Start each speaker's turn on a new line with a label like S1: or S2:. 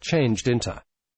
S1: changed into